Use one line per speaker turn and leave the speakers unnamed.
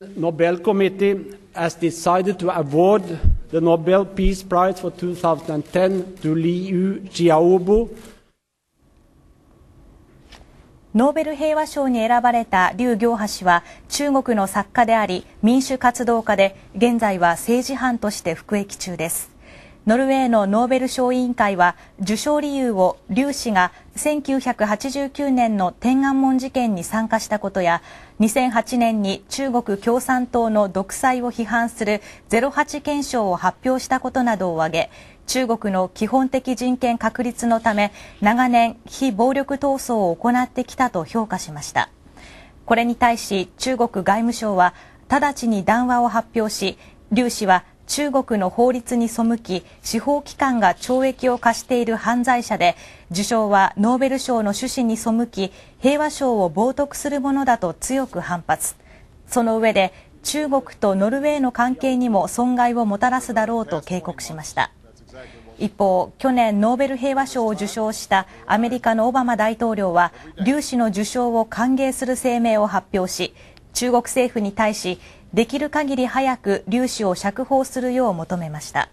Nobel Committee has decided to award the Nobel Peace Prize for 2010 to Liu Xiaobo.
ノーベル平和賞に選ばれた劉行波氏は中国の作家であり民主活動家で現在は政治犯として服役中ですノルウェーのノーベル賞委員会は受賞理由を劉氏が1989年の天安門事件に参加したことや2008年に中国共産党の独裁を批判する08憲章を発表したことなどを挙げ中国の基本的人権確立のため長年非暴力闘争を行ってきたと評価しました。これに対し中国外務省は直ちに談話を発表し劉氏は中国の法律に背き司法機関が懲役を課している犯罪者で受賞はノーベル賞の趣旨に背き平和賞を冒涜するものだと強く反発。その上で中国とノルウェーの関係にも損害をもたらすだろうと警告しました。一方去年ノーベル平和賞を受賞したアメリカのオバマ大統領は劉氏の受賞を歓迎する声明を発表し中国政府に対しできる限り早く劉氏を釈放するよう求めました。